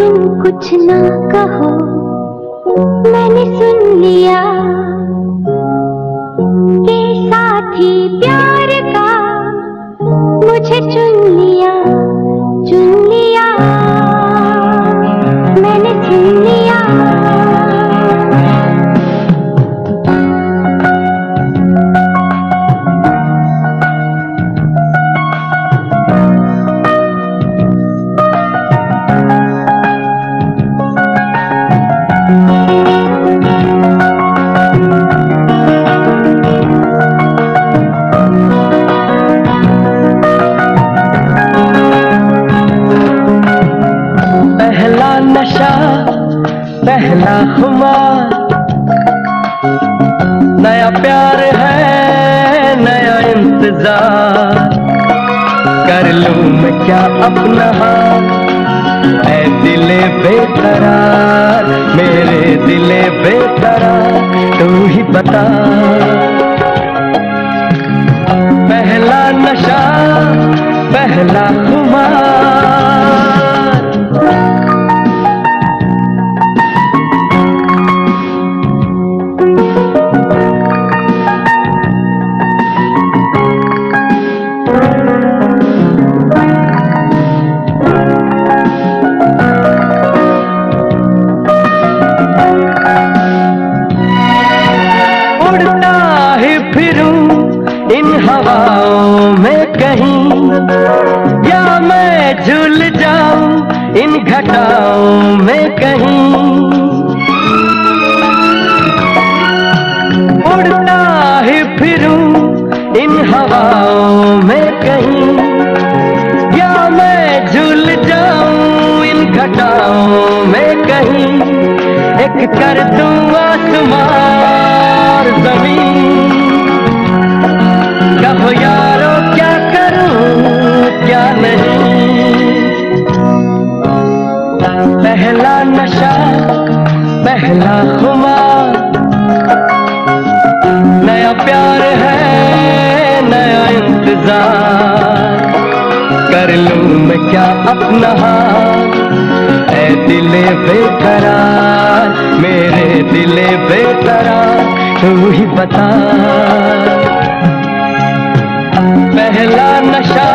तुम कुछ ना कहो मैंने सुन लिया। के साथ ही प्यार पहला खुमार नया प्यार है, नया इंतज़ार। कर लूँ मैं क्या अपना हाल ऐ दिले बेकरार, मेरे दिले बेकरार, तू ही बता। पहला नशा, पहला खुमार। हवाओं में कहीं। या मैं झूल जाऊँ इन घटाओं में कहीं। ही फिरूं इन हवाओं में कहीं, या मैं झूल जाऊँ इन घटाओं में कहीं, एक कर दूँ आसमान ज़मीन। कहो, यारो, क्या करूँ, क्या नहीं? पहला नशा, पहला खुमार नया प्यार है, नया इंतज़ार। कर लूँ मैं क्या अपना हाल? ऐ दिले बेकरार, मेरे दिले बेकरार, तू ही बता। पहला नशा,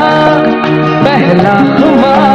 पहला खुमार।